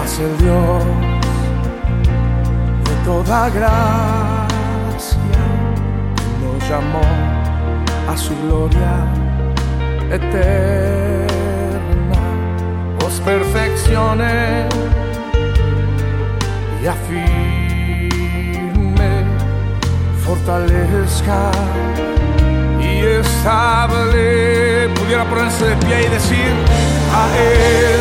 mas el Dios de toda gracia nos llamó a su gloria eterna, os perfeccione y afirme, fortalezca y estable. Pudiera ponerse de pie y decir a Él,